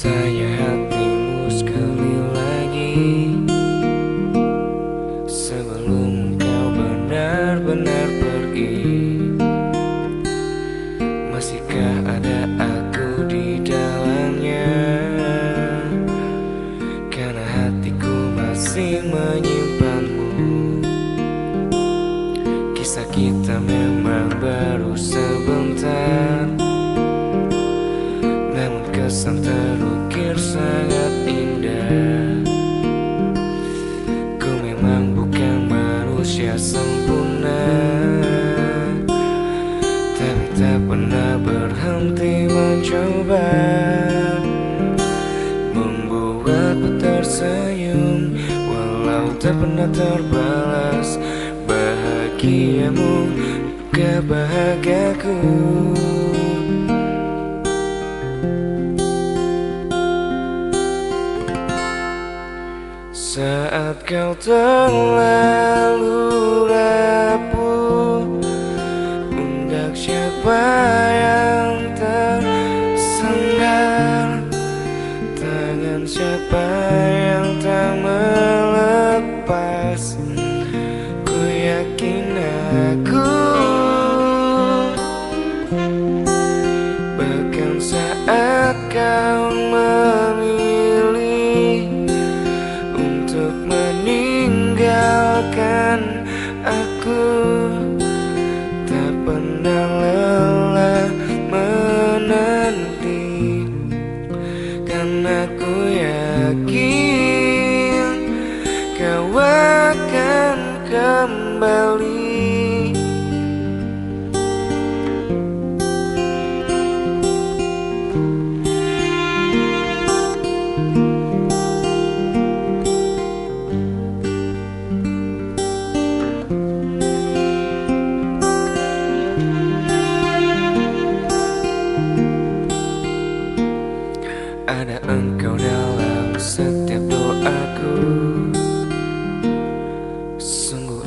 Tanya hatimu sekali lagi. Sebelum kau benar-benar Ku memang bukan manusia sempurna. Tapi tak pernah berhenti mencoba. Membuatku tersenyum Walau tak pernah terbalas Bahagiamu kebahagiaku Kau terlalu rapuh Undak siapa yang tersandar Tangan siapa yang tak melepas? Ku yakin Karena ku yakin Kau akan kembali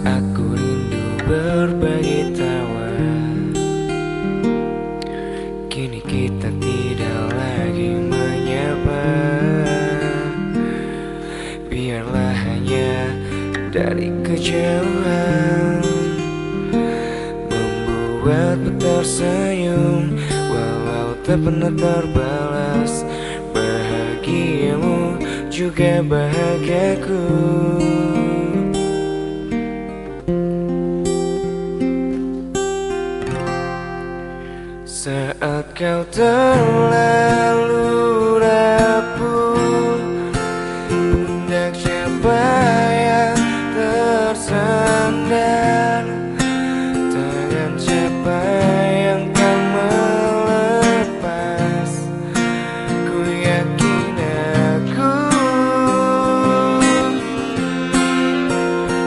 aku rindu berbagi tawa. Kini kita tidak lagi menyapa. Biarlah hanya dari kejauhan Membuatku tersenyum Walau tak pernah terbalas. Bahagiamu juga bahagiaku Saat kau terlalu rapuh Pundak siapa yang tersandar. Tangan siapa yang tak melepas Ku yakin aku.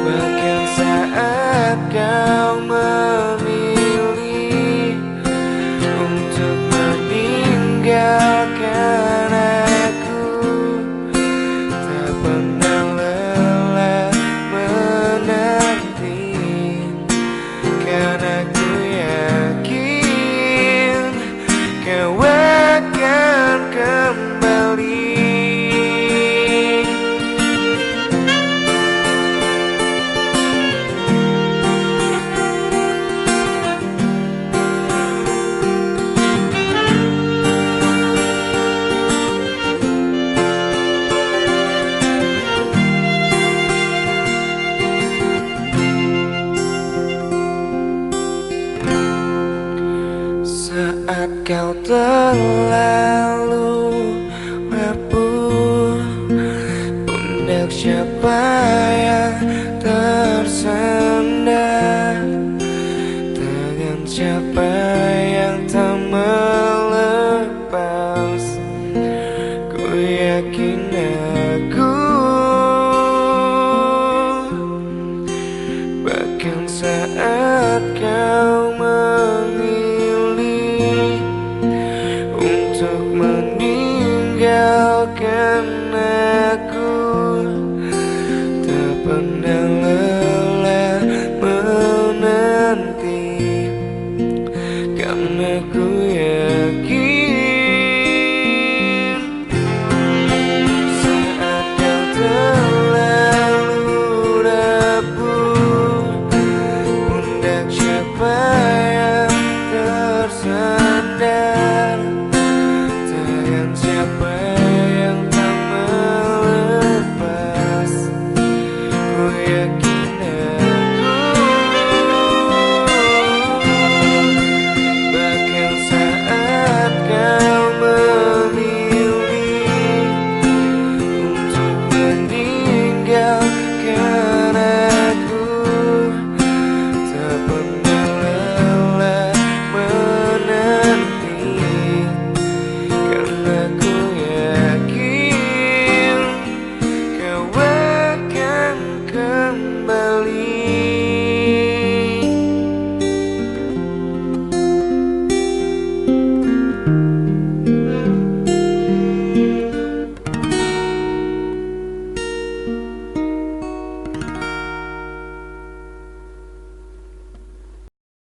Bahkan saat kau Saat kau terlalu rapuh Pundak siapa yang tersandar meninggalkan aku Tak pernah